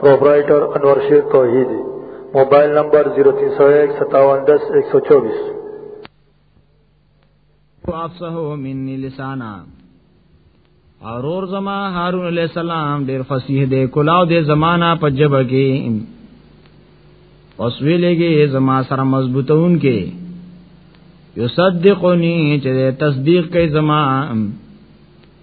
پروپرائیٹر انور شیر توحیدی موبایل نمبر 03015710124 افسه منی لسانا اورور زما هارون علیہ السلام ډیر فصیح دی کلاو دی زمانہ په جبه کې اوس ویلېږي زما سره مضبوطون کې یصدقنی چې تصدیق کوي زما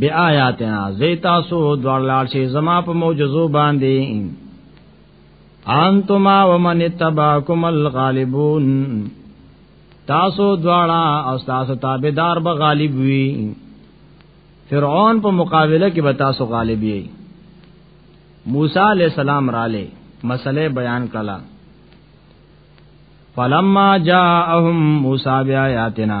بی آیاتنا زیتا سو دوار لار شی زما په معجزو باندې انتما ومن اتباکم الغالبون تاسو دواړه او تاسو تابعدار به غالب وي فرعون په مقابله کې به تاسو غالب یې موسی علی السلام رااله مسله بیان کړه فلما جاءهم موسی بیااتنا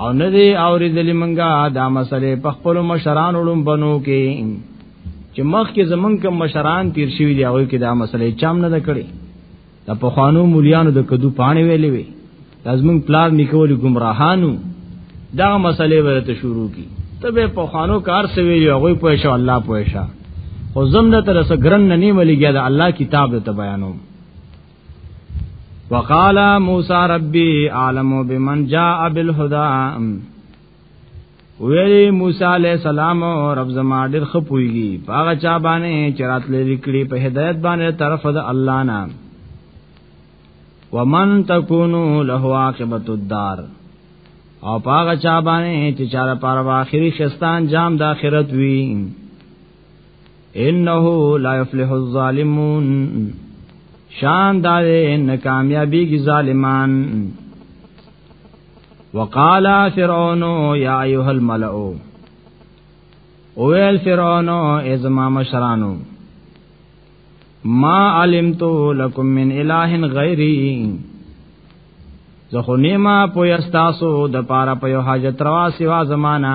او نه دی اوریدلی منګه دا مسله په خپل مشران ولوم بنو کې چې مخ کې زمونږ کوم مشران تیر شوی دی او کې دا مسله چام نه کړی دا په خوانو مولیانو د کدو پانی ویلې وی لازمن پلان نکول گمراهانو دا مسله ورته شروع کی تبه په خوانو کار سویلی هغه په شو الله په شو او زم د تر سره ګرن نه نیولې ګیا د الله کتاب ته بیانوم وقال موسی ربي عالم بمن جاء بالهدى ویلی موسی علیہ السلام رب زما ډیر خپویږي هغه چا باندې چرات لري کړي په هدایت باندې طرف د الله نه ومن تکونو له عاقبت الدار او پاغه چا باندې چې چاره پاره واخري خستان جام د اخرت وی انه لا يفلح الظالمون شان دار نه کامیابی کی ظالمان وقال فرعون یا ایها الملأ اویل فرعون ازما مشرانو ما علمت لكم من اله غیری زخونیما پوی استاسو د پارا په حاجت روا سوا زمانہ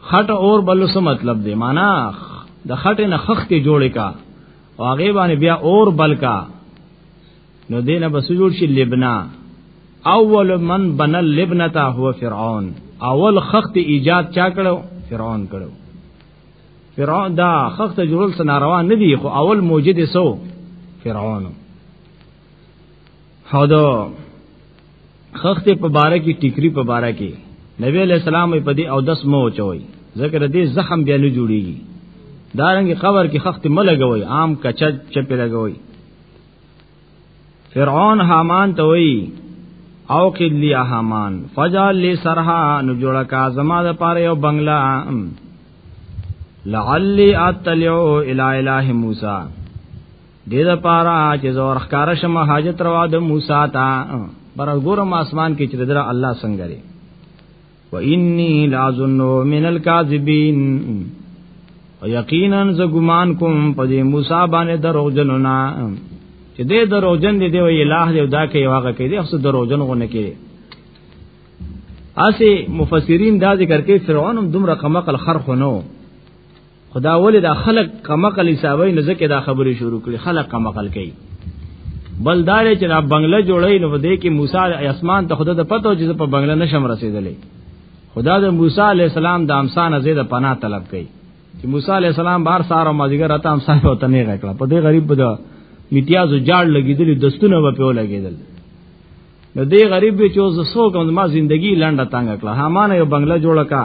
خټ اور بل څه مطلب دی معنا د خټ نه خخ کې جوړې کا او هغه باندې بیا اور بل کا نو دینه بس جوړ شي لبنا اول من بنا لبنتا هو فرعون اول خخت ایجاد چا کړو فرعون کړو فرعون دا خخت جوړل سنا روان نه دی خو اول موجد سو فرعون هدا خخت په باره کې ټیکری په باره کې نبی علیہ السلام په دې او دس مو چوي ذکر دې زخم بیا نه جوړیږي دارنګ قبر کې خخت ملګوي عام کچ چپ لګوي فرعون حامان ته وی او قد لی حامان فجعل لی سرها نو جوړه کا زما د پاره یو بنگلا لعلی اتلو الی الہ موسی دې دا پارا چې زور ښکارا شمه حاجت روا د موسی تا پر ګورم اسمان کې چې در الله څنګه لري و انی لازن من الکاذبین او یقینا ز ګمان کوم په دې موسی باندې دروغ جنونا چې دې دروغ جن دې دی وی الہ دې دا کې واغه کې دې خص دروغ جن غونه کې اسی مفسرین دا ذکر کوي فرعون هم دومره قمقل خر خونو خدا ولې دا خلق کمقل حسابي نه ځکه دا خبرې شروع کړي خلق کمقل کوي بل دا چې دا بنگله جوړې نو دې کې موسی علی اسمان ته خدا د پته چې په بنگله نشم رسیدلې خدا د موسی علی السلام د امسان زید پناه طلب کړي چې موسی علی السلام بار سارو مازیګر راته امسان په تنه راکړه په دې غریب بده میتیازو جاړ لګیدل دستونه و په لګیدل نو دې غریب به چې اوس سو کوم ما زندگی لنډه تنگ کړه همان یو بنگله جوړه کا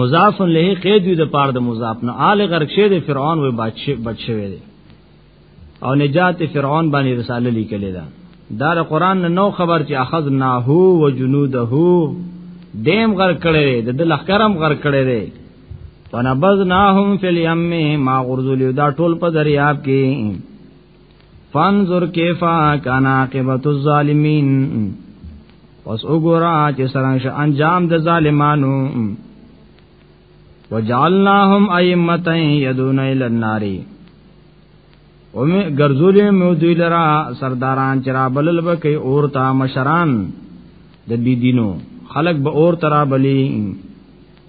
مضاف له قید د پار د مضاف نه آل غرق شه د فرعون و بچوي دي او نجات فرعون باندې رساله لیکلې ده دا د قران نه نو خبر چې اخذ ناهو و جنوده دیم غرق کړي دي د لخرم غرق کړي دي فنبذناهم فی الیم ما غرزل دا ټول په دریاب کې فانظر کیفا کان عاقبت الظالمین پس وګورا چې سرانش انجام د ظالمانو وجعلناهم ائمه يدون الى النار او می ګرځولې مو دوی لرا سرداران چرا بلل بکې اور تا مشران د بی دینو خلق به اور ترا بلی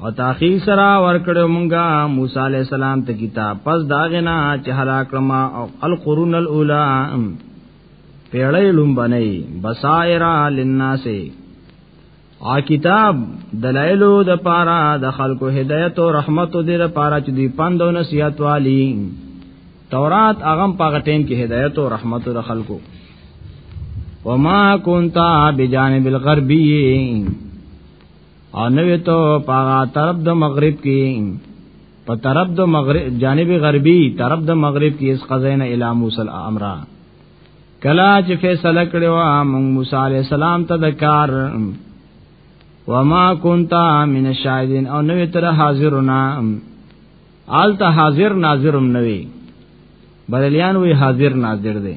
او تاخیر سره ورکړو مونږه موسی علی السلام ته کتاب پس داغه نه چې هلاک ما او القرون الاولى پیړې لومبنې بصائر للناس او کتاب دلایلو د پارا د خلکو هدایت او رحمت دې د پارا چې دی پند او نصیحت والی تورات اغم پاغه ټیم کې هدایت او رحمت د خلکو وما كنت بجانب الغربی او نوې ته پاغه طرف د مغرب کې په طرف د مغرب جانب غربي طرف د مغرب کې اس خزینه الی موسی الامر کلا چې فیصله کړو موږ موسی علی السلام ته د کار وما كنت من الشاهدين او نوې تر حاضرنا آلته حاضر ناظرم نوې بریلیان وی حاضر ناظر دی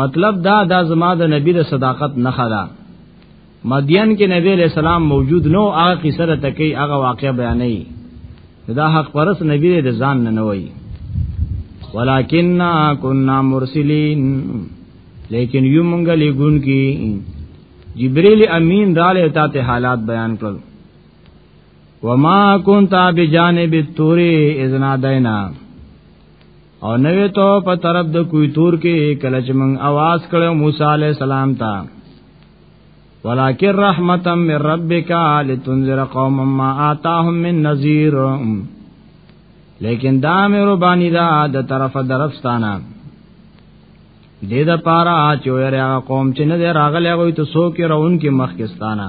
مطلب دا دا زما د نبی د صداقت نه خلا مدین کې نبی علیہ السلام موجود نو هغه قصه را تکي هغه واقع بیانې دا حق پرس نبی د ځان نه نه وای ولکننا كنا مرسلین لیکن یو مونږ لګون کی جبرئیل امین داله تا ته حالات بیان کړل وما كنت بجانب التور اذ نادینا او نوې تو په طرف د کوی تور کې کله چې موږ आवाज کړو موسی عليه السلام ته ولکن رحمتا من ربک لتنذر قوما ما آتاهم من نذیر لیکن دا مې ربانی دا د طرف درفستانه دې دا پارا چې وریا قوم چې نه راغلی غوي ته سو کې راون کې مخکستانه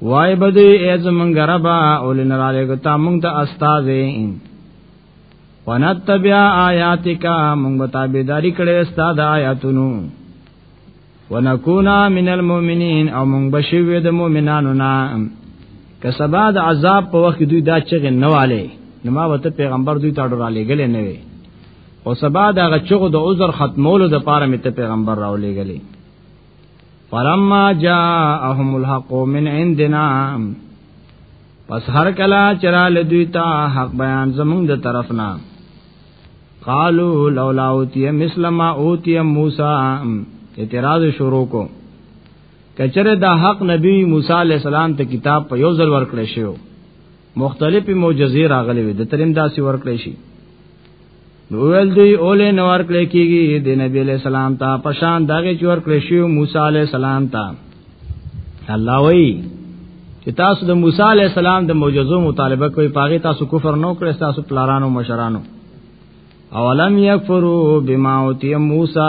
وای بده ای زمونږ ربا اولن را لګتا مونږ ته استاد ونتبع آیاتک مونږ به تابعداري کړې استاد آیاتونو ونکونا من المؤمنین او مونږ به شوی د مؤمنانو نه که سبا د عذاب په وخت دوی دا چغه نه والي نو ما وته پیغمبر دوی تاړو را لګل نه وي او سبا دا غچغه د عذر ختمولو د پاره مت پیغمبر راولېګلې فلما جاءهم الحق من عندنا پس هر کلا چرا لدوی تا حق بیان زمونږ د طرفنا قالو لولا اوتی مثل ما اوتی موسی اعتراض شروع کو کچره دا حق نبی موسی علی السلام ته کتاب په یو ځل ورکړی شو مختلفې معجزې راغلي وي د تریم داسې ورکړی شي نو ول دوی اولې نو ورکړې کیږي د نبی علی سلام ته پشان دغه چور کړې شو موسی علی سلام ته الله وی چې تاسو د موسی علی السلام د معجزو مطالبه کوي پاغه تاسو کفر نو کړی تاسو پلارانو مشرانو اولم یکفروا بما اوتی موسی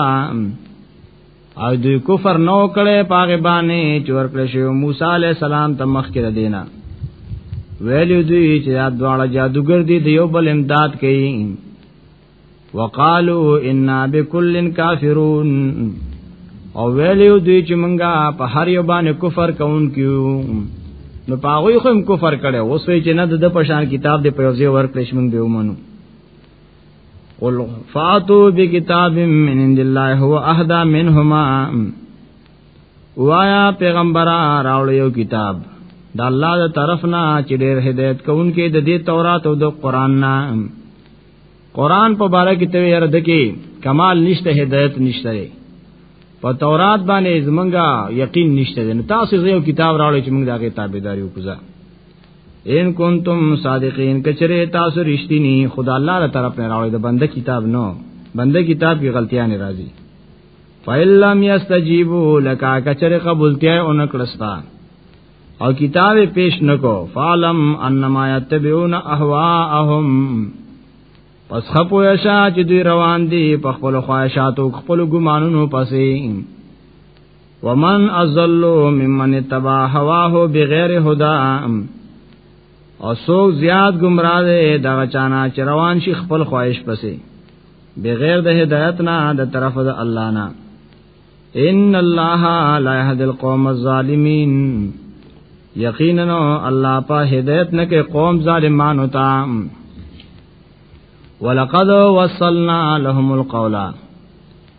او دوی کفر نو کړي پاغه باندې چې ورکړ شي موسی عليه السلام ته مخ کې دینا ویلو دوی چې دا دواړه جادوګر دي د یو بل امداد کوي وقالو انا بكل کافرون او ویلو دوی چې مونږه په هر یو باندې کفر کوون کیو نو پاغوی خو هم کفر کړي اوس وی چې نه د پشان کتاب د پروزي ورکړې شمن به ومنو قل فاتو بکتاب من عند الله هو اهدا منهما وایا پیغمبر راول یو کتاب د الله د طرف نه چې ډېر هدایت کوونکې د دې تورات او د قران نه قران په باره کې ته یې رد کې کمال نشته هدایت نشته په تورات باندې زمونږه یقین نشته نو تاسو یو کتاب راوړئ چې موږ دغه تابعداري وکړو ان کنتم صادقین کچره تاسو رښتینی خدا الله تر طرف نه راوړی د بنده کتاب نو بنده کتاب کې غلطیاں نه راځي فیلم یستجیبو لکا کچر قبولتیا او نکړستا او کتاب پیش نکو فالم انما یتبعون اهواهم پس خپو یشا چې دوی روان دي په خپل خواهشاتو خپل ګمانونو پسې ومن ازل ممن تبع هواه بغیر هدا او سوک زیاد گمراه دی دا چانا چې روان شي خپل خواهش پسې بغیر د هدایت نه د طرف د الله نه ان الله لا يهدي القوم الظالمين یقینا الله په هدایت نه کې قوم ظالمان ہوتا ولقد وصلنا لهم القولا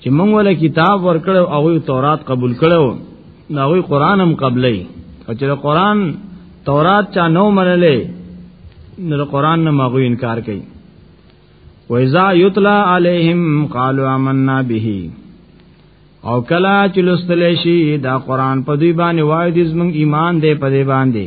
چې موږ ول کتاب ورکړو او تورات قبول کړو دا وی قران هم قبلې او چې قران تورات چا نو منلې نو قران نه مغو انکار کوي وَإِذَا يُتْلَى عَلَيْهِمْ قَالُوا آمَنَّا بِهِ او کلا چې لستل شي دا قران په دوی باندې وای دې زمونږ ایمان دې په دې باندې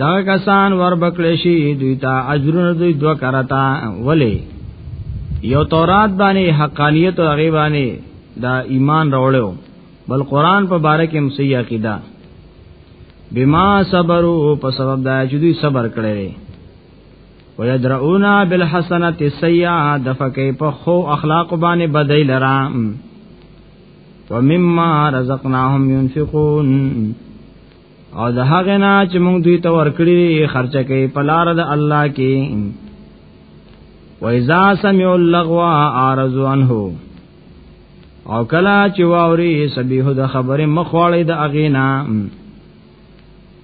دا کسان ور بکړې شي دوی ته اجرونه دوی دوه کرتا ولی یو تورات باندې حقانیت او هغه باندې دا ایمان راوړو بل قران په باره کې مسیح عقیده بما صبروا په سبب دا چې دوی صبر کړی ويدرؤنا بالحسنه السيئه دفقه په خو اخلاق باندې بدای لرا ومما رزقناهم ينفقون او د هغه نه چې موږ دوی ته ورکړي خرچه کوي په لار د الله کې وایذا سمع اللغو عارض عنه او کلا چې واوري سبيه د خبره مخواړې د اغینا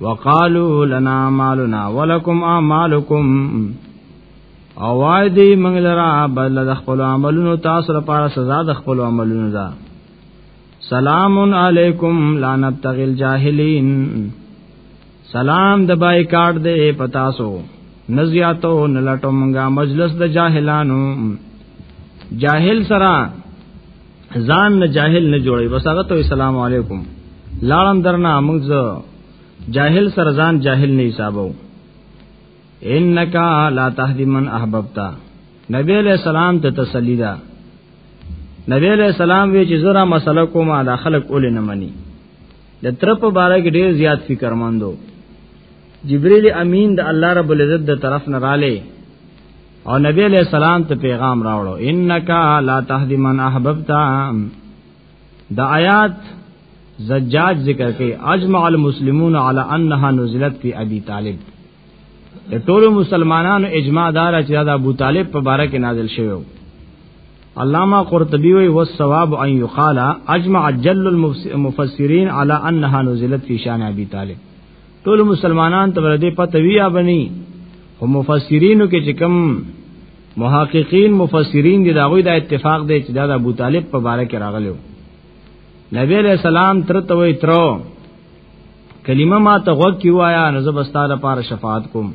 وقالو لنا مالنا ولکم اعمالکم او وای دی منګل را بل د خپل عملونو تاسو لپاره سزا د خپل عملونو ده سلام علیکم لا نبتغي الجاهلین سلام د بای کارت دې پتا سو نزیاتو نلټو مونږه مجلس د جاهلانو جاهل سرا ځان نه جاهل نه جوړي بس هغه ته السلام علیکم لاړم درنا موږ جاهل سر ځان جاهل نه حسابو انک لا تهدی من احببتا نبی علیہ السلام ته تسلی ده نبی علیہ السلام وی چې زرا مسله کوم دا خلق اول نه مني د تر په باره کې ډیر زیات فکر مندو جبرئیل امین د الله رب العزت د طرف نه رااله او نبی علیہ السلام ته پیغام راوړو انک لا تهدی من احببت دا آیات زجاج ذکر کې اجمع المسلمون علی انها نزلت فی ابي طالب د ټولو مسلمانانو اجماع دار چې دا ابو طالب په باره کې نازل شوی و علامه قرطبي وی هو الثواب ان يقال اجمع جل المفسرين على انها نزلت في شان ابي طالب ټول مسلمانان ته ورته پته وی ابني او مفسرینو کې چې کوم محققین مفسرین دي دا غوي دا اتفاق دی چې دا د ابو طالب په باره کې راغلو نبی علیہ السلام تر ته وی ترو کلمه ما ته غوږ کی وایا نو زبستاله لپاره شفاعت کوم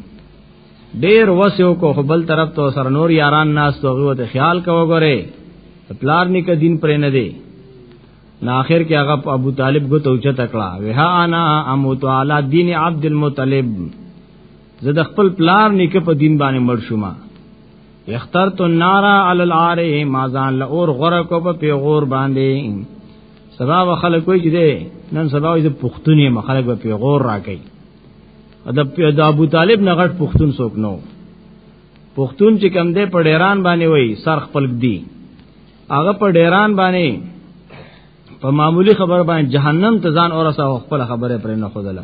ډیر وسو کو خپل طرف ته سر نور یاران ناس تو غوته خیال کو غره پلار نیک دین پر نه دی نا اخر کې هغه ابو طالب غو ته چت کړه وها انا اموت علی دین عبد المطلب زه د خپل پلار نیک په دین باندې مړ شوم اخترت النار علی العار ما ځان له اور غره کو په پیغور باندې سبا و خلک وی چې نن سبا یې پښتوني مخالک په پیغور راکې ادب د ابو طالب نه غټ پښتون څوک نو پښتون چې کم دی په ډیران باندې وای سر خپل دی هغه په ډیران باندې په معمولی خبر باندې جهنم ته ځان اورسه خپل خبره پر نه خدله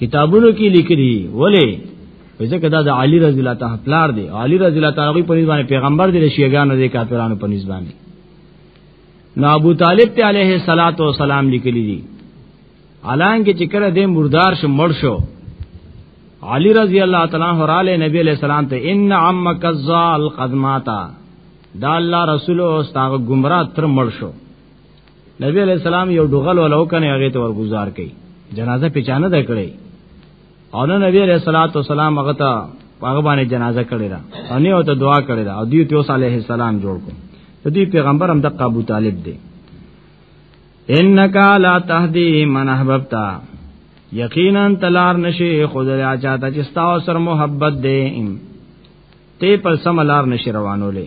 کتابونو کې لیکلي ولی ځکه دا د علی رضی الله تعالی پلار دی علی رضی الله تعالی په نسبت پیغمبر دی شیګانو دی کافرانو په نسبت نو ابو طالب ته علیه الصلاۃ والسلام لیکلی دي الان کې چې کړه دې مردار شو مړ شو علی رضی الله تعالی عنہ را له نبی علیہ السلام ته ان عمک الزال قدماتا دا الله رسول او استاد گمراه تر مړ شو نبی علیہ السلام یو ډغل ولو کنه هغه ته ورګزار کړي جنازه پچانه ده کړي او نو نبی علیہ الصلوۃ والسلام هغه ته هغه باندې جنازه کړي را او نه او ته دعا کړي را او دی ته صلی الله علیه السلام جوړ کو ته دی پیغمبر هم د ابو طالب دی انک لا تهدی من احببتا یقینا تلار نشي خود را چاته چې ستا سره محبت دی ته پر سم لار نشي روانولې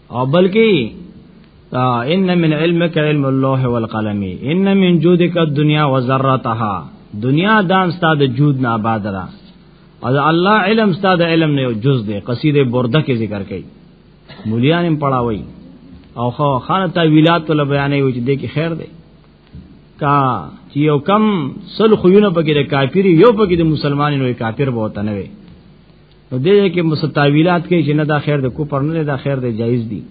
او بلکې ان من علمک علم اللوح والقلم ان من جودک الدنيا وذرتها دنیا دان ستاد جود نه آباد را او الله علم ستاد علم نه جز دے قصیده برده کې ذکر کړي مولیان هم پڑھاوي او خو خان تعویلات ول بیانې وي چې دې کې خیر دی کا چې یو کم سل خوونه پکې د کافری یو پکې د مسلمانانو کافر بہت نه وي نو دې کې مستاویلات کې چې نه دا خیر د کو پر نه دا خیر د جایز دي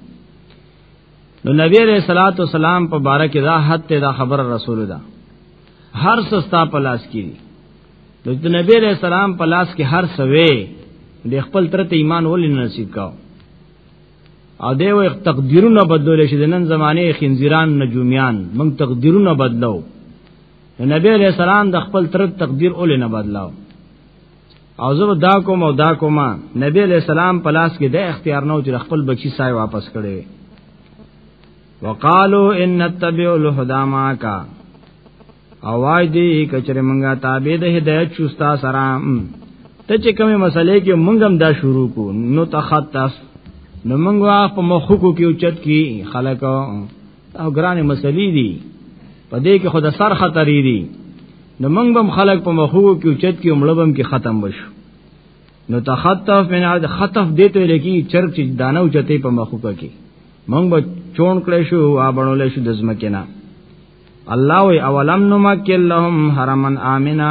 نو نبی علیہ الصلات والسلام په باره کې دا حد ته دا خبر رسول دا هر سستا پلاس کې دي نو د نبی علیہ السلام پلاس کې هر سوي د خپل تر ته ایمان ولې نصیب کاو او دی وي تقدیرونه بدلول شي د نن زمانه خنزیران نجومیان موږ تقدیرونه بدلو نبی علیہ السلام د خپل تر تقدیر اول نه بدلاو او زه دا کوم او دا کوم نبی علیہ السلام په لاس کې د اختیار نو چې خپل بچی سای واپس کړي وقالو ان نتبع الهدى معك او وای دی کچره مونږه تابع د هدایت شوستا سره ته چې کومه مسلې کې مونږ هم دا شروع کو نو تخطف نو مونږه په مخکو کې اوچت کی خلکو او ګران مسلې دي په دې کې خود سر خطرې دي نو موږ بم خلق په مخو کې اوچت کې عمربم کې ختم بشو نو تخطف من عاد خطف دیته لکی چرګ چې دانه اوچته په مخو کې موږ به چون کړې شو او بڼولې شو د زمکه نه الله وی اولم نمکل لهم حرمن آمنا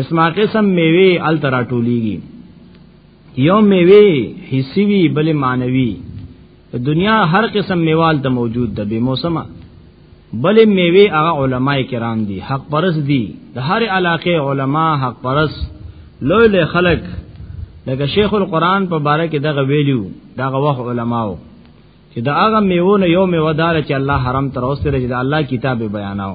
اسما قسم میوه ال ترا ټولیږي یو میوه حسی وی بل مانوي دنیا هر قسم میوال ته موجود ده به موسمه بل میوه هغه علما کرام دي حق پرس دي د هر علاقه علما حق پرس لوی له خلق لکه شیخ القران په باره کې دغه ویلیو دغه وخت علماو چې دا هغه میوه نه یو میوه دار چې الله حرام تر اوسه رجدا الله کتاب بیاناو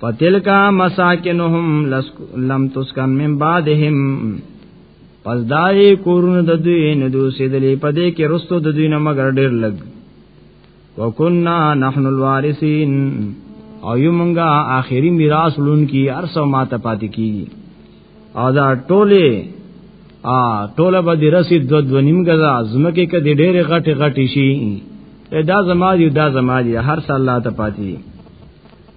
فتلکا مساکنهم لم تسکن من بعدهم پس دای کورن د دوی نه دو سیدلې پدې کې رستو د دوی نه مگر ډېر لګ وکنا نحن الوارثین او یمنګا اخیری میراث لون کی ارسو ما ته پاتې کیږي او دا ټوله ا ټوله به درسي دو دو نیم غزا زمکه کې ډېر غټي غټي شي دا زما دی دا زما دی هر سال لا ته پاتې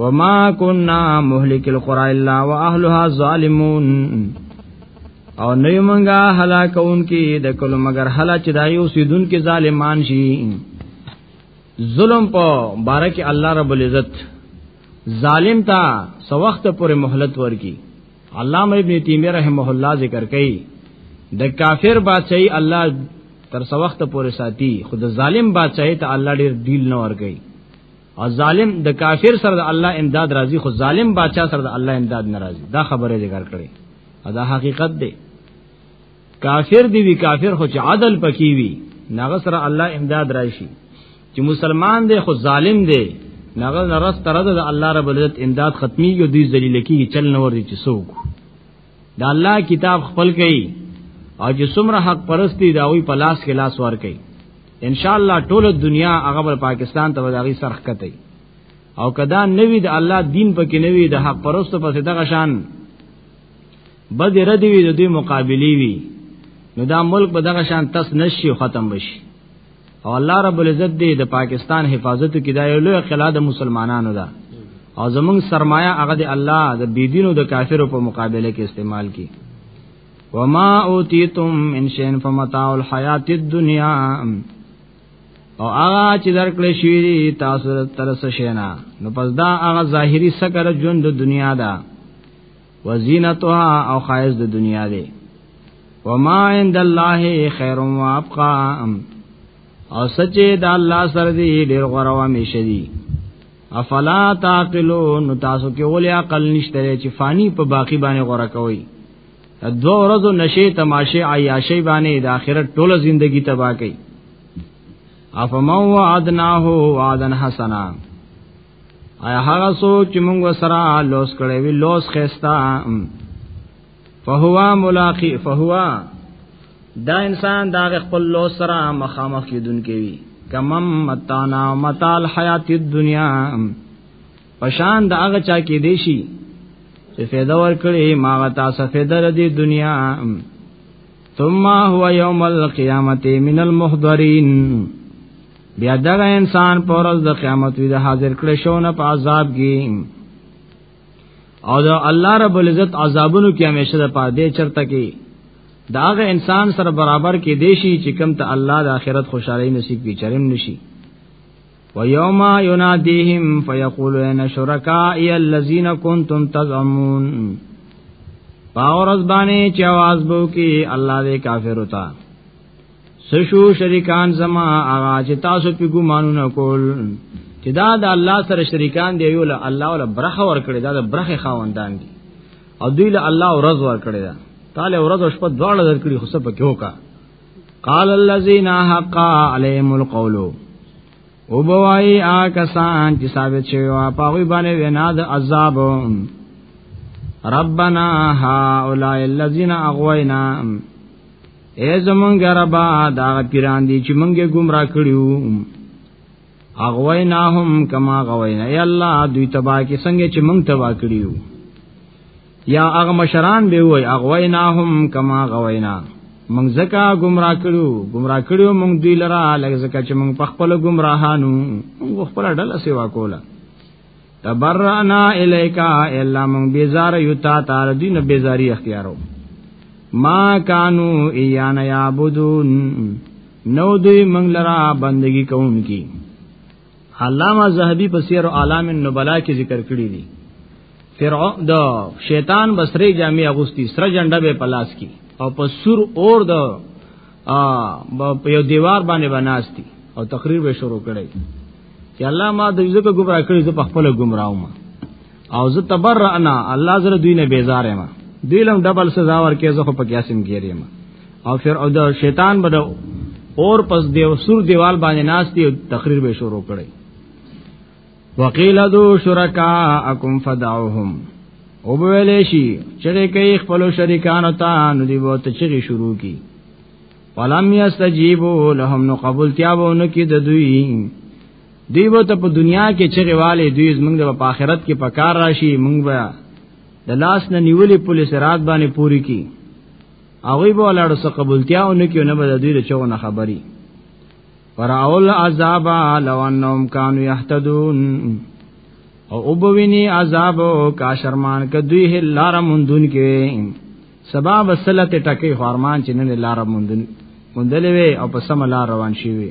وما كنا مهلك القرى الا واهلها ظالمون او نه یمنګا هلاکون کی د کلو مگر هلا چې دای اوسیدون کې ظالمان شي ظلم په بارک الله رب العزت ظالم تا سو وخت پورې مهلت ورکی علامه ابن تیمیه رحمه الله ذکر کوي د کافر بادشاہي الله تر سو وخت پورې ساتي خود ظالم بادشاہي ته الله ډیر دیل نه ورګي او ظالم د کافر سره د الله امداد راضي خو ظالم بادشاہ سره د الله امداد ناراضي دا خبره ذکر کړي دا حقیقت دی کافر دی وی کافر خو چې عدل پکې وی ناغه سره الله امداد راشي چې مسلمان دی خو ظالم دی ناغه نرس تر د الله رب العزت امداد ختمي یو دی ذلیل کیږي چل نور دي چې سوق دا الله کتاب خپل کړي او چې څومره حق پرستی دا وی په لاس کې لاس ور کوي ان شاء الله ټول دنیا هغه بل پاکستان ته وداغي سرخ کته او کدا نوی د الله دین پکې نوی د حق پرستو پسې دغه شان بد رد وی د دې مقابله وی نو دا ملک به دغه شان تس نشي ختم بشي او الله رب العزت دې د پاکستان حفاظت کې دا یو لوی خلا د مسلمانانو ده او زمونږ سرمایه هغه د الله د بيدینو د کافرو په مقابله کې استعمال کی وما اوتیتم من شین فمتاع الحیات الدنیا او هغه چې درکړې شوی دی تاسو تر څه شینا نو پس دا هغه ظاهری سکر ژوند د دنیا ده وزینتها او خایز د دنیا دی وما عند الله خیر و ابقا او سچې د الله سره دی ډیر غره و میشه دی افلا تعقلون تاسو کې ولې عقل نشته چې فانی په باقی باندې غره کوي دو ورځو نشه تماشه عیاشی باندې د آخرت ټوله زندگی تباہ کړي افمو وعدناه وعدن حسنا ایا هغه سوچ چې موږ سره لوس کړي وی لوس خستا فهو ملاقی فهو دا انسان دا خپل لوس سره مخامخ کیدون کوي کمم متانا متال حیات الدنیا پشان دا هغه چا کې دیشي چې فایده ور کړی ما غتا سفیده د دنیا ثم هو يوم القيامه من المحضرين بیا دغه انسان پر ورځ د قیامت وی د حاضر کړي شو نه په عذاب کې او د الله رب العزت عذابونو کې همیشه د پاره دی چرته کې داغه انسان سره برابر کې دیشي چې کم ته الله د آخرت خوشحالي نصیب کی چرم نشي ويوم يناديهم فيقول ان شركائي الذين كنتم تزعمون پاورز باندې چې आवाज بو کې الله دې کافر وتا سشو شریکان زما هغه چې تاسو په ګمانونه کول چې دا د الله سره شریکان دی یو له الله ولا برخه ور کړی دا د برخه خاوندان دي او دوی له الله ورځ ور کړی دا تعالی ورځ شپه دواړه در کړی خو څه پکې وکړه قال الذين حق عليهم القول او بوای آکسان چې ثابت شوی او پاوی باندې وینا د عذاب ربنا هؤلاء الذين اغوينا اے زمونږ ربا دا پیران دي چې مونږه گمراه کړیو اغویناهم کما غوینا یا الله دوی تبا کې څنګه چې مونږ تبا کړیو یا هغه مشران به وای اغویناهم کما غوینا مونږ زکا گمراه کړو گمراه کړو مونږ دوی لرا لږ زکا چې مونږ په خپل گمراهانو مونږ خپل ډله سیوا کوله تبرعنا الیکا الا مونږ بیزار یو تا تار دین بیزاری اختیارو ما کانو ایان یعبدون نو دوی مونږ لرا بندگی کوونکی علامه زهبي په سیر اعلام النبلا کې ذکر کړی دی فرعون د شیطان بصری جامع اغوستی سره جنډه به پلاس کی او په سور اور د په یو دیوار باندې بناستی او تقریر به شروع کړی چې الله ما د یوزکه گمراه کړی زه په خپل گمراهوم او زه تبرعنا الله زره دوی نه بیزار ما دوی لم ډبل سزا ورکې زه خو پکې اسیم ګیرې ما او پھر او د شیطان بده اور پس دیو سور دیوال باندې ناس دی تقریر به شروع کړي وقیل دو شرکا اکم فدعوهم او ویلې شي چې کوي خپل شریکانو ته نو دی وو ته چغي شروع کی ولم یستجیبو لهم نو قبول تیابو نو کی د دوی دیو ته په دنیا کې چې غواله دوی زمونږ په آخرت کې په کار راشي مونږ به د لاس نه نیولې پولیس رات باندې پوری کی هغه به لاړو څخه قبولتیاونه کې نه بده دوی له نه خبري فراول عذاب لو انهم كانوا يهتدون او وبوینی عذاب کا شرمان ک دوی هی لار مندون کې سبا وسلت ټکی خورمان چې نه لار مندون مندلې وي او په سم لار روان شي وي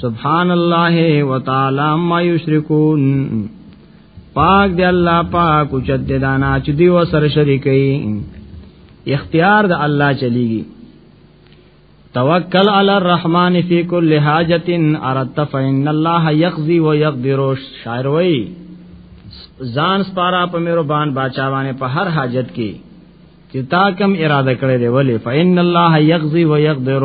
سبحان الله وتعالى ما یشرکون پاک دی الله پاک او چد دانا چې دی و سره شریکي اختیار د الله چلیږي توکل علی الرحمن فی کل حاجت اردت فإن الله یقضی و یقدر شاعر وی ځان سپارا په مهربان بادشاہ باندې په هر حاجت کې چې تا کم اراده کړې دی ولی فإن الله یقضی و یقدر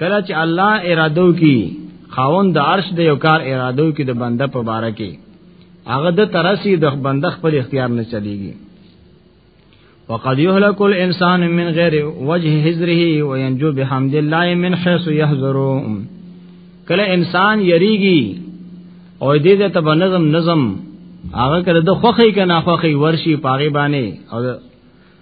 کله چې الله ارادو کی خاوند د عرش د یو کار ارادو کی د بنده په باره کې هغه د ترسي د بنده خپل اختیار نه چلیږي وقد يهلك الانسان من غير وجه حذره وينجو بحمد الله من حيث يحذره کله انسان یریږي او دې دې ته نظم نظم هغه کړه د خوخی کنه خوخی ورشي پاغي باندې او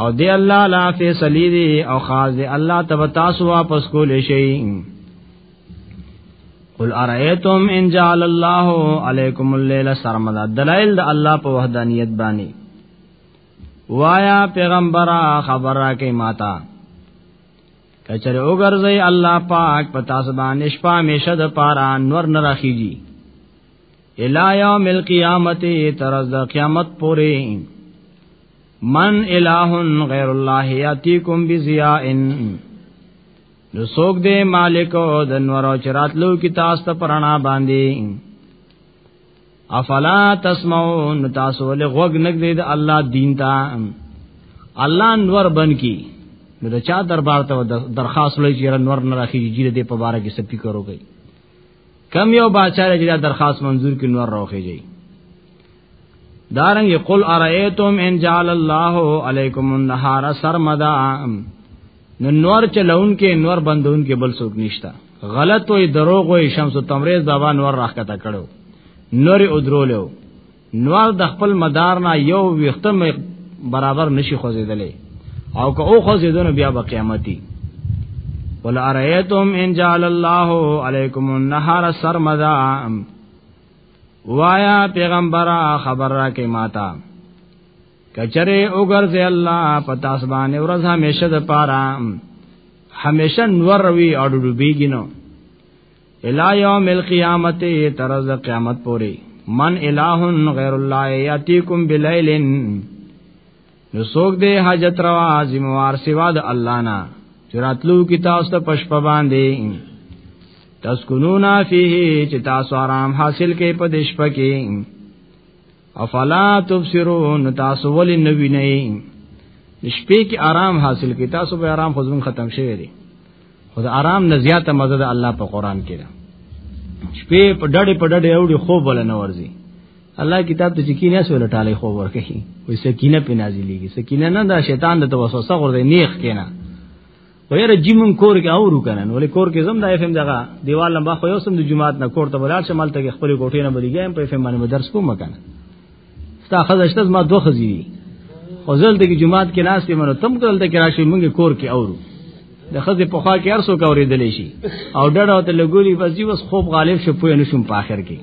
او دی الله لا فیصلی دی او خاص دی الله تب تاسو واپس کول شي قل ارایتم ان جعل الله علیکم الليل سرمدا دلائل د الله په وحدانیت باندې وایا پیغمبره خبره کې ماتا کچره وګرځي الله پاک پتا سبان شپه میشه د پارا نور نه راخیږي الا یوم القیامت تر د قیامت پورې من الہ غیر الله یاتیکم بضیاء نو سوک دے مالک او د نور او چراتلو کی تاسو ته پرانا باندې افلا تسمعون تاسو له غوګ نګ دې د الله دین ته الله نور بن کی نو د چا دربار ته درخواست لوي چې نور نه راخی جیره دې په بار کې سپی کرو گئی کم یو بادشاہ چې درخواست منظور کړي نور راخی جی دارنګ قل ارایتم ان جعل الله علیکم النهار سرمدا نو نور چلون کې نور بندون کې بل څوک نشتا غلط وي دروغ وي شمس تمریز بابا نور راخته کړو نور ادرولو نور د خپل مدار نه یو وختم برابر نشي خوځیدلې او که او خوځیدنه بیا به قیامتي قل ارایتم ان جعل الله علیکم النهار سرمدا وایا پیغمبره خبر را کې ماتا کچره وګرځي الله پتا سبانه ورځ همیشه د پاره همیشه نور وی اډو بیګینو الا یوم القیامت ترز قیامت پوری من الہ غیر الله یاتیکم بلیلن نو څوک دې حاجت روا ذمہوار سوا د الله نه چراتلو کی تاسو ته پشپ باندې تسکونونا فیه چې تاسو آرام حاصل کې په دې شپه کې افلا تبصرون تاسو ولې نوی نه شپې کې آرام حاصل کې تاسو به آرام خودم ختم شوی دی خود آرام نه زیاته مزه د الله په قران کې ده شپې په ډډې په ډډې اوړي خوب ولا نه ورځي الله کتاب ته چې کینه سو لټاله خو ورکه وي سکینه په نازلېږي سکینه نه دا شیطان د توسوسه غور دی نیخ کینه ویره جیمون کور کې او رو کنن ولې کور کې زم د اف ام دغه دیوال لمبا خو یو سم د جمعات نه کور ته بلار شمال ته خپل کوټې نه بلیګم په اف ام باندې درس کوم کنه ستا خزشته ما دوه خزی او زل د جمعات کې ناس کې منو تم کول د کراشي مونږ کور کې اورو د خزې په خوا کې ارسو کورې دلې شي او ډډه ته لګولي بس یوس خوب غالب شو پوه نشم په اخر کې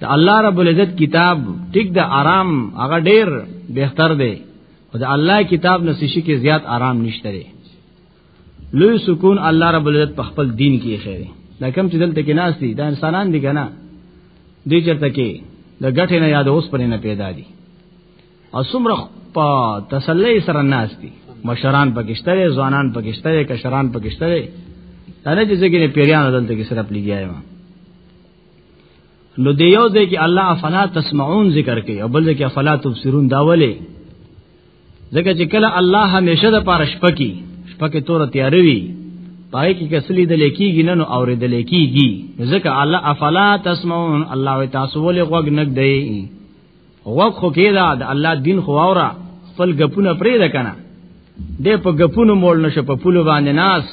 د الله رب العزت کتاب ټیک د آرام هغه ډیر بهتر دی او د الله کتاب نه سشي کې زیات آرام نشته دی لوی سکون الله رب العزت په خپل دین کې خیر دا کم چې دلته کې ناس دي دا انسانان دي کنه دې چرته کې د غټې نه یاد اوس پرې نه پیدا دي او څومره په تسلی سره ناس دي مشران پکشته دي ځوانان پکشته دي کشران پکشته دي دا نه چې ځګې پیریان دلته کې سره پلیږي نو دیو دې کې الله افلا تسمعون ذکر کوي او بل دې کې افلا تبصرون دا ولې ځکه چې کله الله همیشه د پاره شپه کې شپه کې تور تیارې وي پای کې کسلی د لیکيږي نه نو اورې د لیکيږي ځکه الله افلا تسمعون الله تاسو ولې غوږ نګ دی وقت خو کې دا د الله دین خو اورا خپل غپونه پرې ده کنه دې په غپونو مول نشه په پولو باندې ناس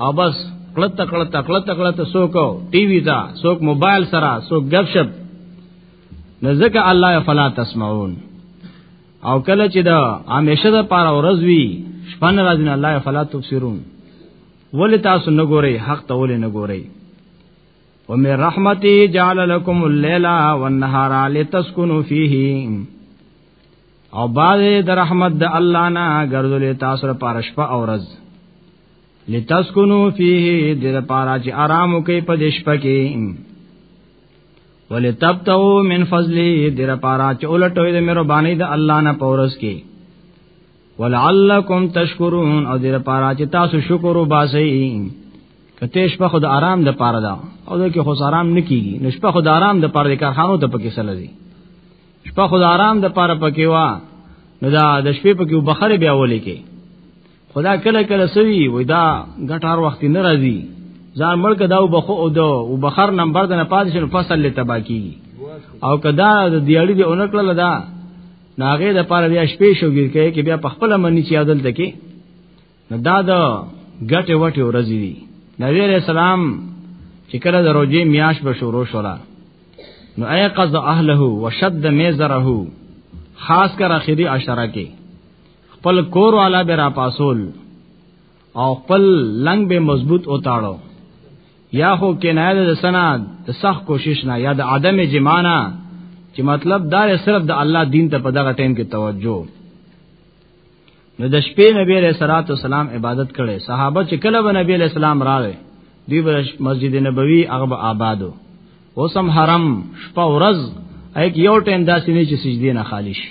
او بس کلت کلت کلت کلت سوکو ټي وي تا سوک موبایل سره سوک غب شپ نزدک الله فلا تسمعون او کله چې دا همیشه د پاره ورځ وی شپن راځین الله فلا تبصرون ول تاسو نګوري حق ته ول نګوري ومن رحمتي جعل لكم الليل والنهار لتسكنوا فيه او بعد د رحمت د الله نه ګرځولې تاسو لپاره شپه او ورځ لتسكنوا فيه د لپاره چې آرام وکړئ په دې شپه کې ولتبتغوا من فضله د لپاره چې ولټوي د مهرباني د الله نه پورس کې ولعلکم تشکرون او دې لپاره چې تاسو شکر وباسئ کته شپه خود آرام د پاره دا او دا کې خو آرام نکېږي نو شپه خود آرام د پاره د کارخانو ته پکې سره دي شپه خود آرام د پاره پکې وا نو دا د شپې پکې وبخره بیا ولې کې خدا کله کله سوي وې دا غټار وخت نه راځي ځان ملک دا وبخو او دا وبخر نمبر د نه پاتې شنو فصل له تباکی او کدا د دیاړي دی اونکړه لدا ناغه د پاره بیا شپې شو ګیر کوي کې بیا په خپل منی چې عادل تکي نو دا د ګټه وټه ورځې دي نبی عليه السلام چې کله د روزې میاش به شروع شولا نو ايقظ اهله وشد ميزره خاص کر اخري عشره کې خپل کور والا به را پاسول او خپل لنګ به مضبوط اوتاړو یا خو کنایه د سنا د سخت کوشش نه یا د عدم جمانا چې مطلب دا صرف د الله دین ته په دغه ټیم کې توجه نو د شپې نبی علیہ الصلوۃ والسلام عبادت کړي صحابه چې کله به نبی علیہ السلام راغی دوی به مسجد نبوي هغه آبادو اوسم حرم شپه ورځ ایک یو ټیم داسې نه چې سجدي نه خالی شي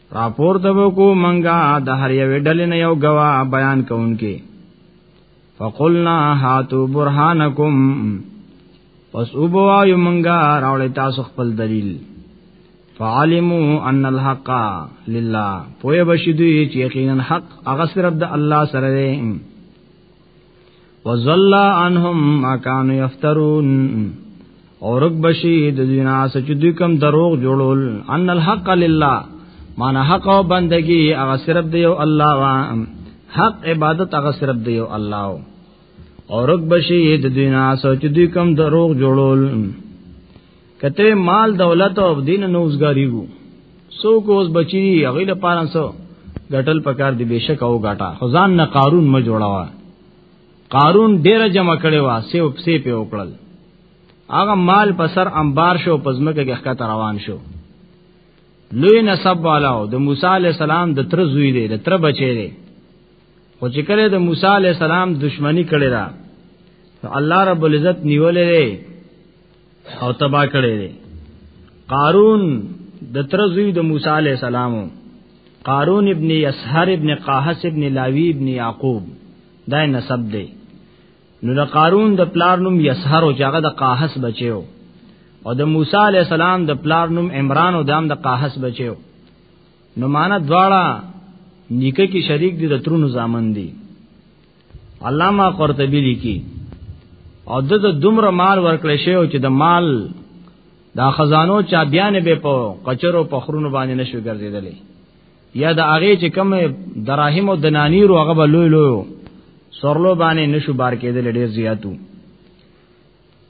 راپور ته وکو منګه د هر یو ډلې نه یو غوا بیان کوونکې فقلنا هاتو برهانکم پس او بوا یو منګه راولې تاسو خپل دلیل فعلموا ان الحق لله پوهه بشدوی چې یقینا حق هغه صرف د الله سره دی وزل عنهم ما كانوا يفترون اورک بشی د دینا سچدی کم دروغ جوړول ان الحق لله معنا حق او بندگی هغه صرف دی او الله وا حق عبادت هغه صرف دی او الله اورک بشی د دینا سچدی کم دروغ جوړول کته مال دولت او دین نو وزګاری وو سو کو اوس بچی هغه له پاره سو غټل پکار دی بشک او غټا خزان نه قارون ما جوړاوا قارون ډیر جمع کړي وا سیو پسې په وکړل هغه مال په سر انبار شو پزمکه کې ښکته روان شو لوی نسب والاو د موسی علی السلام د تر زوی دی د تر بچی دی خو چې کله د موسی علی السلام دشمنی کړي را الله رب العزت نیولې او تبا کړی دی قارون د ترزوی د موسی علی السلام قارون ابن اسحر ابن قاحس ابن لاوی ابن یعقوب دا نسب دی نو د قارون د پلار نوم یسحر او هغه د قاحس بچیو او د موسی علی السلام د پلار نوم عمران او دام د قاحس بچیو نو معنا دواړه نیکه کې شریک دي د ترونو زامن دي علامه قرطبی لیکي او د دومره مال ورکړې شی او چې د مال دا خزانو چا بیان به په قچرو په خرونو باندې نشو ګرځیدلې یا د هغه چې کوم دراهم او دنانیر او هغه لوی لوی سرلو باندې نشو بار کېدل ډېر زیاتو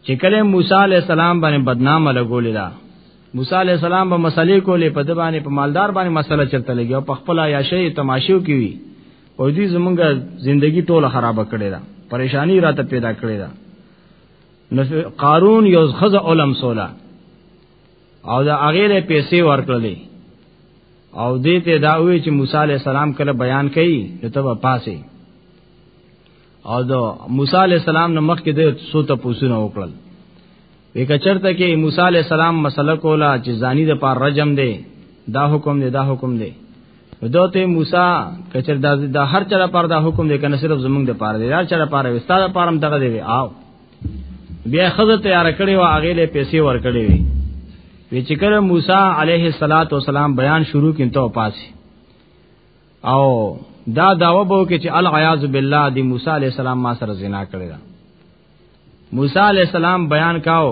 چې کله موسی علی السلام باندې بدنامه لګولې ده موسی علی السلام به مسلې کولې په د باندې په مالدار باندې مسله چرته لګي او په خپل عیاشې تماشو کې وي او دې زمونږه ژوندۍ ټوله خراب کړې ده پریشانی راته پیدا کړې ده نو قارون یو خز علم سولا او دا هغه له پیسې ورکړلې او دې ته دا وی چې موسی علی السلام کله بیان کړي نو ته پاسه او د موسی علی السلام نه مخکې د سو ته پوسونه وکړل وکچرته کې موسی علی السلام مسله کولا چې ځاني د پار رجم دی دا حکم دی دا حکم دی دوته موسی کچر دا, دا هر چره پر دا حکم دی کنه صرف زمونږ د پاره دی هر چره پاره وستا د پاره دغه دی آو بیا خزه تیار کړي او هغه له پیسې ور کړي وی وی چې کله موسی علیه السلام بیان شروع کینته پاسي او دا داوا به کې چې العیاذ بالله دی موسی علی السلام ما سره زنا کړی دا موسی علی السلام بیان کاو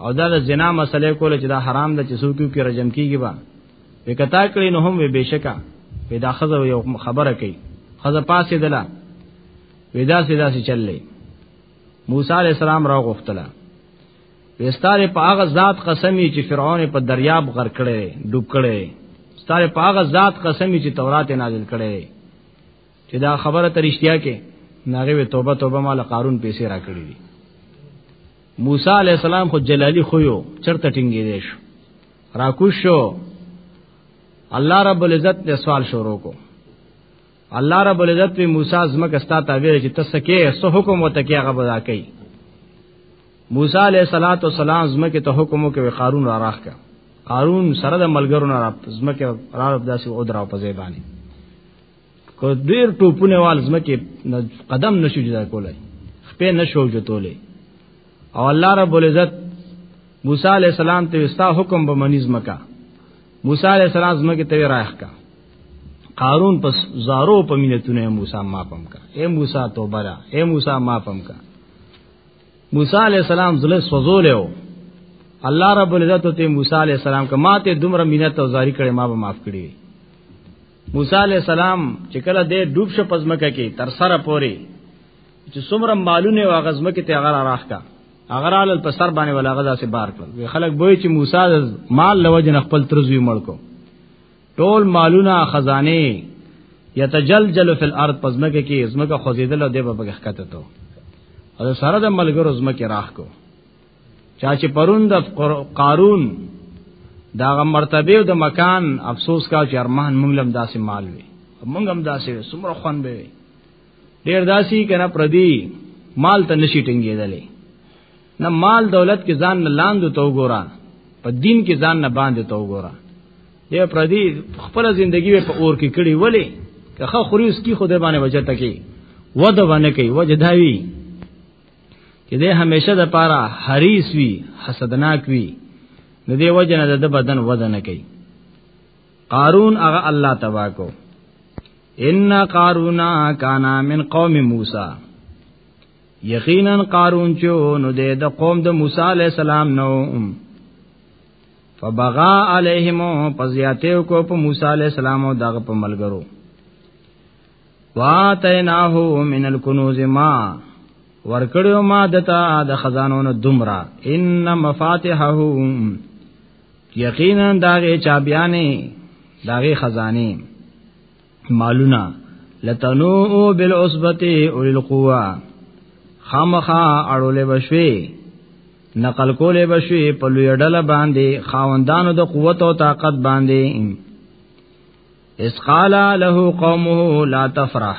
او دا د زنا مسلې کول چې دا حرام ده چې څوک کې رجم کیږي با وکتا کړی نو هم بهشکا پیدا خزه یو خبره کوي خزه پاسې دلا ودا سیدا سي چللې موسی علی السلام را غوښتله وستاره په هغه ذات قسمی چې فرعون په دریاب غر کړي ډوب کړي ستاره په هغه ذات قسمی چې تورات نازل کړي چې دا خبره ترشتیا کې ناغه توبه توبه مال قارون پیسې را کړې دي موسی علی السلام خو جلالی خو یو چرته ټینګې دی شو راکوش شو الله رب العزت دې سوال شروع کو الله رب العزت په موسی زمکه ستا تابع چې تسکه سو حکم وته کې هغه بدا کوي موسی علیہ الصلوۃ والسلام زمکه ته حکم وکړي قارون را راخ کا قارون سره د ملګرو نه را زمکه را رب داسې او دراو په ځای باندې کو ډیر ټوپونه وال زمکه قدم نشو جدا کولای خپې نشو جوتولې او الله رب العزت موسی علیہ السلام ته استا حکم به منیز مکا موسی علیہ السلام زمکه ته راخ کا قارون پس زارو په مینتونه موسی ما پم کا اے موسی توبه را اے موسی ما پم کا موسی علی السلام زله سوزولیو الله رب العزت ته موسی علی السلام کا ماته دومره مینت او زاری کړي ما به معاف کړي موسی علی السلام چې کله دې ډوب شو پزمکه کې تر سره پوري چې څومره مالونه او غزمکه ته هغه راخ کا هغه رال په سر باندې ولا غزا سي بار کړ وی خلک بوي چې موسی مال لوجن خپل ترزوی مړ کو ټول مالونه خزانه یتجلجل فی الارض پزمکه کې زمکه خوزیدل او دیبه بغه خکته ته او سره د ملګرو زمکه راخ کو چا چې پروند قارون دا غ مرتبه او د مکان افسوس کا چې ارمان مونږلم داسې مال وي مونږم داسې سمره خوان به ډیر داسي کنه پردي مال ته نشي ټینګېدلې نه مال دولت کې ځان نه لاندو ته وګوره په دین کې ځان نه باندې ته وګوره دی پردي خپل ژوندۍ په اور کې کړي ولی که خو خوريوس کی خدای باندې وجه تکي ود باندې کوي وجه داوي چې دې همیشه د پاره حریص وي حسدناک وي د دې وجه نه د بدن ود نه کوي قارون هغه الله تبا کو ان قارونا کانا من قوم موسی یقینا قارون چې نو د د قوم د موسی علی السلام نو فبغا علیهم پزیاته کو په موسی علی السلام او دغه په ملګرو واتیناه من الکنوز ما ورکړو ما دتا د خزانو نو دمرا ان مفاتحه یقینا داغه چابیانه داغه خزانه مالونه لتنو بالعصبته اول القوا خامخا اړولې بشوي نقل کولې بشوي په لوی ډله باندې خاوندانو د قوت او طاقت باندې اس قال له قومه لا تفرح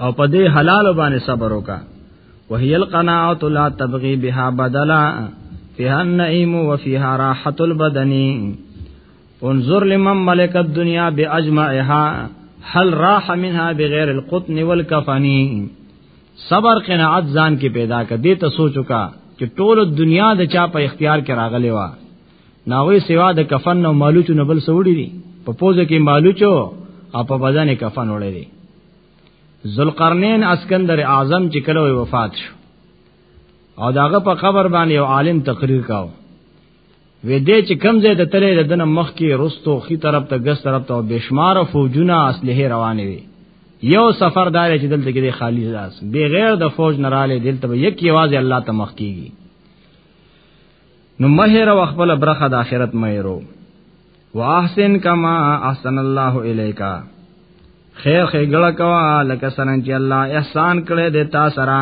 او په دې حلال باندې صبر وکا وهي القناعه لا تبغي بها بدلا فيها النعيم وفيها راحه البدن انظر لمن ملك الدنيا باجمعها هل راح منها بغیر القطن والکفن صبر قناعت ځان کې پیدا کړه دې ته سوچو کا چې ټول دنیا د چا په اختیار کې راغلی و ناوی سوا د کفن او مالوچو نه بل سوړي دي په پوزه کې مالوچو او په بدن کفن وړي دي ذوالقرنین اسکندر اعظم چې کله وفات شو او داغه په قبر باندې یو عالم تقریر کاو وې دې چې کم ځای د تلې د دنه مخ کې رستو خي طرف ته ګس طرف ته بشمار فوجونه اصله روانې وي یو سفر دار چې دلته کې خالی ځاس بغیر د فوج نراله دلته یک یوازې الله ته مخ کیږي نو مهر او خپل برخه د آخرت مهرو واحسن کما احسن الله الیکا خیر خېګړه کوا لکه څنګه چې الله احسان کړې دې تا سره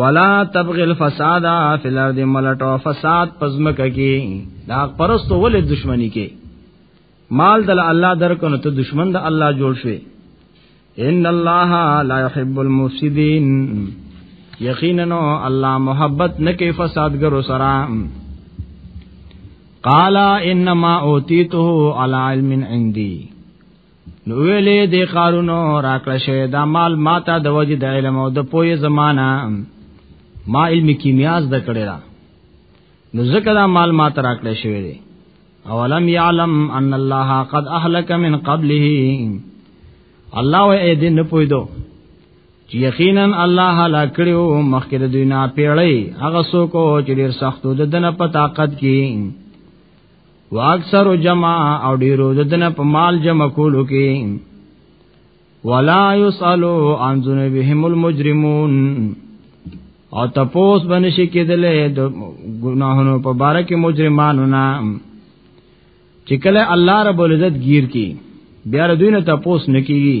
ولا تبغي الفساد فی الارض ملټو فساد پزمک کی دا پرستو ولې دشمنی کې مال دل الله درکنو ته دشمن د الله جوړ شوی ان الله لا يحب المفسدين یقینا الله محبت نه کوي فسادګرو سره قال انما اوتیته على علم عندي نو ویلې د قارونو راکړه شه دا مال ماته د وجه د علم او د پوهې زمانہ ما علم کیمیا زده کړی را نو ځکه دا مال ماته راکړه شوی دی اولم يعلم ان الله قد اهلك من قبله الله و اې دې نه پویدو چې یقینا الله هلا کړو مخکې د دوی نه پیړې هغه سو کو چې ډیر سختو د دنه په طاقت کې واکثر جمع او ډیرو د دنه په مال جمع کولو کې ولا یسالو عن ذنوبهم المجرمون او تپوس بنشي کېدلې د ګناهونو په باره کې مجرمانو نه چې کله الله رب العزت گیر کی بیا دوی نه تپوس نکېږي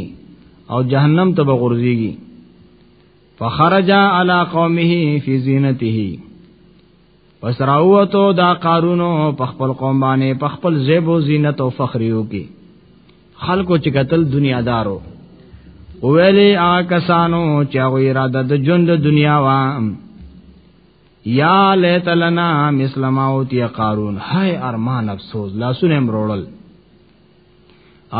او جهنم ته بغورځيږي فخرج على قومه في زينته پس راوتو دا قارونو په خپل قوم باندې په خپل زیب او زینت او فخریو کې خلکو چې قتل دنیا دارو ویلې آ کسانو چې هغه اراده د ژوند دنیا وا یا لیت لنا مسلماوتی قارون هاي ارمان افسوس لاسونه مروړل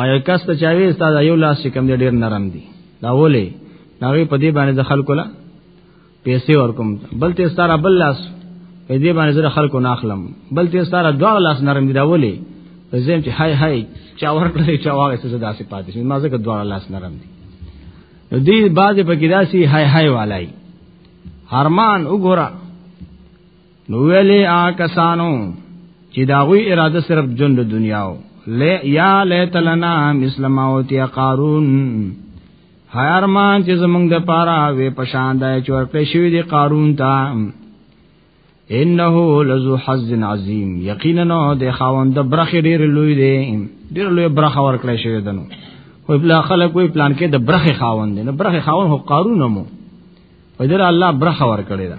آیا کس ته چاوي استاد یو لاس کم دی ډیر نرم دی دا ولې ناوی په دې باندې د خلکو لا پیسې ورکوم بل ته ستاره بل لاس په دې باندې زره خلکو ناخلم بل ته ستاره دوه لاس نرم دی دا ولې زم چې هاي هاي چا ورکړې چا واغې څه داسې پاتې شي ما زکه دوه لاس نرم دی نو دې بعضې په کې داسې هاي هاي والای هرمان وګوره نو ویلې آ کسانو چې دا غوي اراده صرف جون د دنیاو لے یا لیت لنا مسلم او تی قارون هاي ارمان چې زمونږ د پاره وې پشان دای چې ورکړې شوی دی قارون ته انه لذو حظ عظیم یقینا نو د خاوند برخې ډېر لوی دی ډېر لوی برخه ورکړې شوی دنو وې بلا خلک وې پلان کې د برخې خاوند نه برخې خاوند هو قارون مو وې در الله برخه ورکړې ده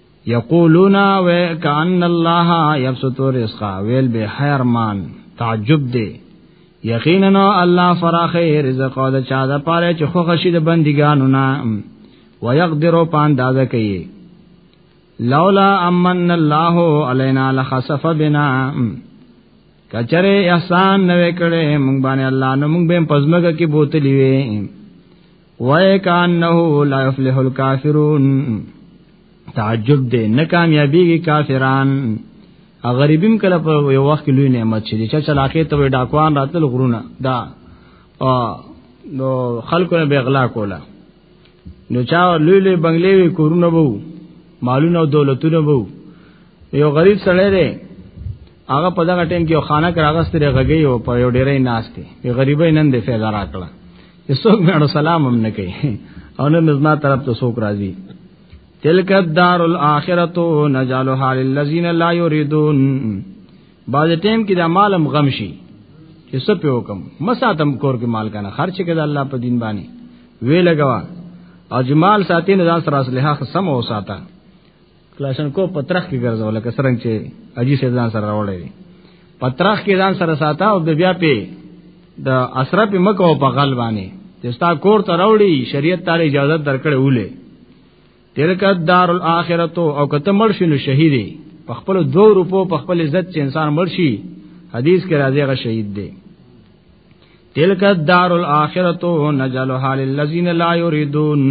یقولون و کان الله یبسط الرزق ویل به حیرمان تعجب دی یقینا الله فراخ رزق او د چا د پاره چې خو غشي د بندګانو نه ويقدر پانداز کوي لولا امن الله علينا لخسف بنا کچره احسان نوې کړې مونږ باندې الله نو مونږ به پزمګه کې بوتلی وې وای کانه لا یفلح الکافرون تعجب دې نه کامیابیږي کافران ا غریبیم کله په یو وخت کې لوی نعمت شي چې چلاخې ته ډاکوان راتل غرونه دا او نو خلکو نه بغلا کولا نو چا لوی لوی بنگلې وی کورونه وو مالونه او دولتونه وو یو غریب سړی دی هغه په دغه ټیم کې یو خانه کراغستره غږی او په یو ډیرې ناشته یو غریبې نن دې فیض راکړه یسوک مېړو سلام هم نه کوي او نه مزما طرف ته سوک راځي تلک الدار الاخرت نجعلها للذین لا یریدون بعض ټیم کې د مالم غم شي چې سپه وکم مساتم کور کې مال کنه خرچ کې د الله په دین باندې وی لګوا اجمال ساتین ځان سره اصله سم او ساته کلاشنکو پترخ کې ګرځول لکه څنګه چې اجي سي ځان سره راوړی دی پترخ کې ځان سره ساته او بیا په د اسره په مکه او په غل باندې چې ستا کور ته راوړي شریعت تعالی اجازه درکړې ولې تلک دار الاخرت او کته مړ شنو شهیدی په خپل دو روپو په خپل عزت چې انسان مړ شي حدیث کې راځي هغه شهید دی تلک دار الاخرت نجلها للذین لا یریدون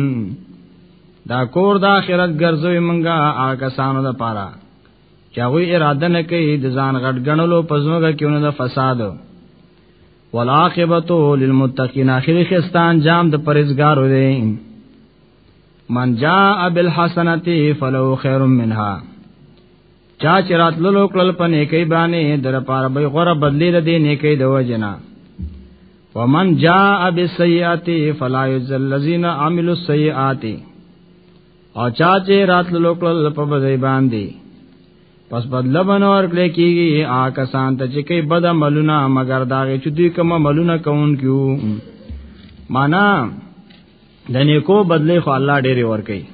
دا کور د آخرت ګرځوي مونږه هغه کسانو د پاره چې هغه اراده نه کوي د ځان غټ غنلو پزموګه کېونه د فساد والعاقبته للمتقین اخر خستان جام د پرهیزګارو دی من جاء بالحسنه فلو خير منها چا چې راتللو کړل په نیکی باندې در پاره به غره بدلی د دې نیکی د وجنا ومن جاء بالسیئات فلا یجزى الذین عملوا السیئات او چا چې راتللو کړل په بدی باندې پس بدل بنور کړی کیږي آ کسان ته چې کوي بد عملونه مگر داږي چې دوی کوم عملونه کوون کیو معنا د نیکو بدلی خو الله ډېر ور کوي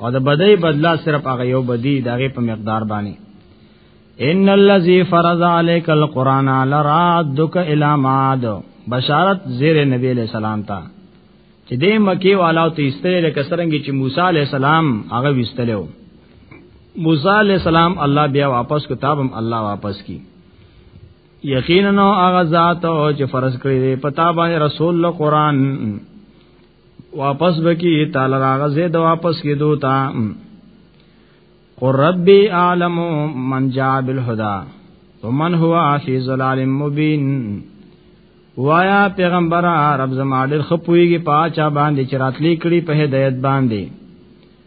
او د بدی بدلا صرف هغه یو بدی دغه په مقدار باندې ان الذي فرض عليك القران لرادك الى ماد بشارت زیر نبی علیہ السلام ته چې دې مکی والاو ته استلې لکه سرنګي چې موسی علی السلام هغه وستلو موسی علی السلام الله بیا واپس کتابم الله واپس کی یقینا هغه ذات او چې فرض کړی دی پتا باندې رسول له قران واپس بکی تعالی راغه زید واپس کیدو تا قر ربی عالم من جاء بالهدى ومن هو فی ظلال مبین وایا پیغمبر رب زما ډیر خپویږي پاچا باندې چراتلی کړي په هدایت باندې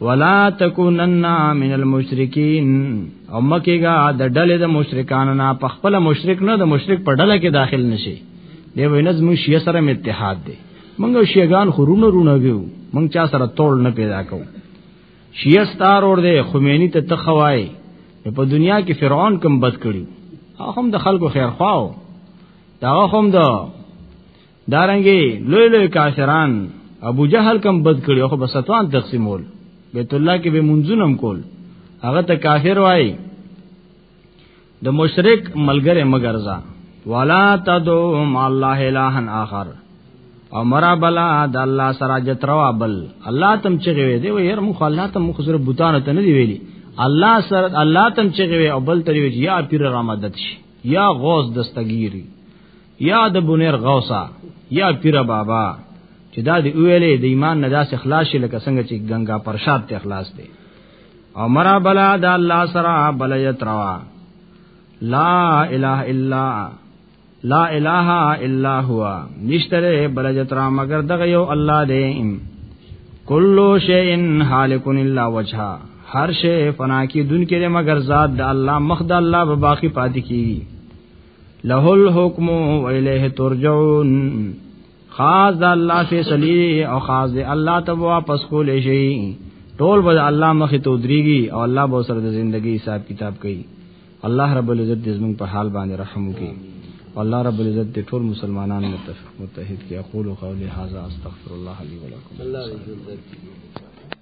ولا تکونن من المشرکین او مکیګه د ډلې د مشرکانو نه په خپل مشرک نه د مشرک په ډله کې داخل نشي دی وینځ مو شیعه سره م اتحاد دی منګو شیعاګان خورونه رونه ګیو منګ چا سره تول نه پیدا کو شیعه ستار اور دی خمینی ته تخوای په دنیا کې فرعون کم بد کړی هم د خلکو خیر خواو دا هم د دارنګي لوی لوی کافران ابو جهل کم بد کړي خو بسطوان تقسیمول بیت الله کې به منځونم کول هغه ته کافر وای د مشرک ملګری مګرزا ولا تدو مع الله الہن اخر او مرا بلا د الله سره جتروا بل الله تم چغي وي دی وير مخ الله تم مخ سره بوتان ته نه دی ویلي الله سره الله تم چغي وي او بل تری وي یا پیر را مدد شي یا غوث دستگیری یا د بنیر غوسا یا پیر بابا چې دا دی ویلې د ایمان نه داسې خلاص شي لکه څنګه چې ګنگا پرشاد ته خلاص دی او مرا بلا د الله سره بل یتروا لا اله الا لا اله الا هو نشتره بل یترا مگر دغه یو الله دی کلو شیء حالکن الا وجها هر شی فنا کی دن کې مگر ذات د الله مخ د الله به باقی پاتې کیږي له الحكم وإليه ترجعون خاص د الله فیصله او خاص د الله ته واپس کول شي ټول به الله مخ ته ودریږي او الله به سره د ژوندۍ حساب کتاب کوي الله رب العزت دې زموږ په حال باندې رحم وکړي الله رب العزت دې ټول مسلمانان متفق متحد کړي اقول قولي هذا استغفر الله لي ولكم الله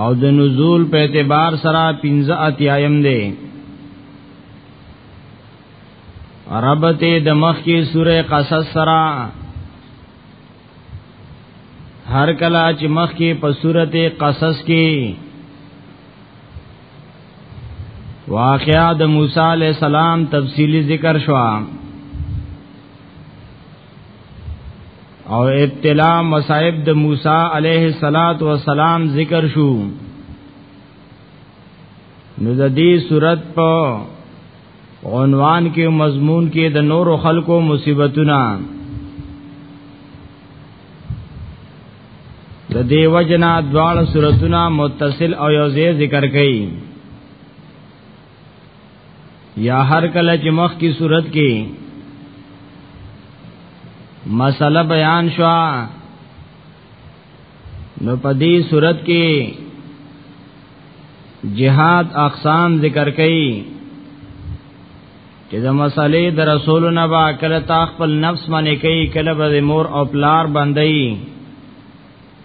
او د نزول په اعتبار سره 15 اتیایم دی ربط د مخ کې سوره قصص سره هر کلا چې مخ کې په سورته قصص کې واقعا د موسی علی السلام تفصیلی ذکر شوه او ابتلا مصائب د موسی علیه الصلاۃ والسلام ذکر شو نو د دې صورت په عنوان کې مضمون کې د نور خلکو مصیبتونه د دې وجنا دواړه صورتونه متصل او یو ځای ذکر کړي یا هر کله چې مخ کی صورت کې مسله بیان شو نو په دې صورت کې جهاد اقسام ذکر کړي چې د مسلې د رسول نه با کله تا خپل نفس باندې کوي کله به مور او پلار باندې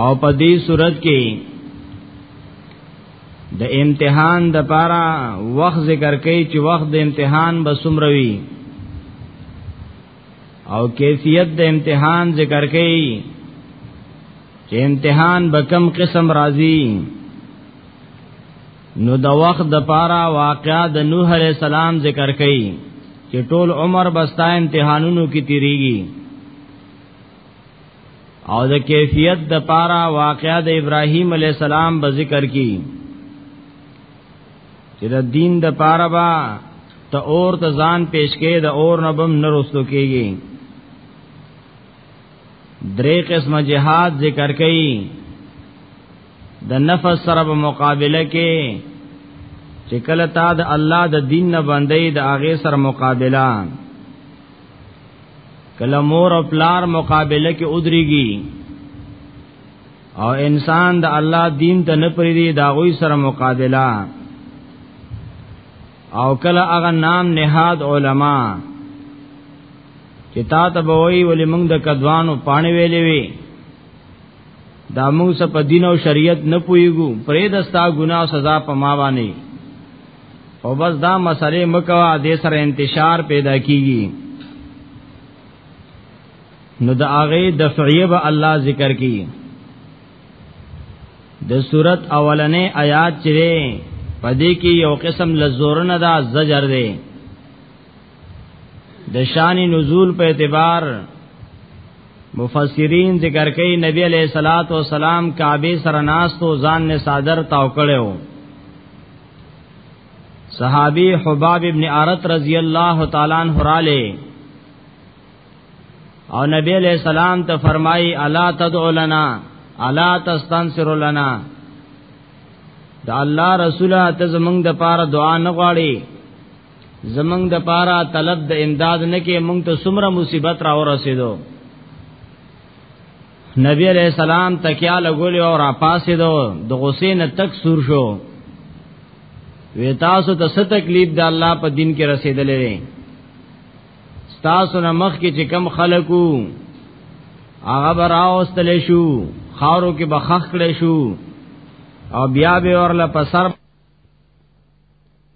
او په دې صورت کې د امتحان د پاره وخت ذکر کوي چې وخت د امتحان به سمروي او کیفیت د امتحان ذکر کوي چې امتحان به کم قسم راځي نو د وخت د پاره واقعا د نوح علی السلام ذکر کوي چې ټول عمر بستا امتحانونو کې تیریږي او د کیفیت د پاره واقعا د ابراهیم علی السلام به ذکر کی چې د دین د پاره با ته اور ته ځان پیش کې د اور نبم نرستو کېږي درې قسمه جهاد ذکر کړي د نفس سره په مقابله کې چې کله تا د الله د دین نه باندې د هغه سره مقابله کله مور او پلار مقابله کې ودرېږي او انسان د الله دین ته نه پریدي دا غوي سره مقابله او کله هغه نام نهاد علما چې تا ته به وایي ولې موږ د کدوانو پانی ویلې وی دا موږ په دین او شریعت نه پویګو پرې دستا ګناه سزا په ما باندې او بس دا مسئله مکوا د سره انتشار پیدا کیږي نو د هغه دفعیه به الله ذکر کی د صورت اولنې آیات چې پدې کې یو قسم لزورن دا زجر دی د شان نزول په اعتبار مفسرین ذکر کوي نبی علیہ الصلات والسلام کعبه سره ناستو ځان نه صادر تاو کړو صحابي حباب ابن عرت رضی الله تعالی عنہ رااله او نبی علیہ السلام ته فرمایي الا تدعو لنا الا تستنصر لنا دا الله رسوله ته زمونږ د پاره دعا نه غواړي زمنګ د پارا طلب د امداد نه کې مونږ ته سمره مصیبت را ورسېدو نبی علیہ السلام تکیا لګول او را پاسې دو د غصې نه تک سور شو وی تاسو ته ست تکلیف د الله په دین کې رسیدلې تاسو نه مخ کې چې کم خلکو هغه براوستل شو خارو کې بخخ کړې شو او بیا به ورله په سر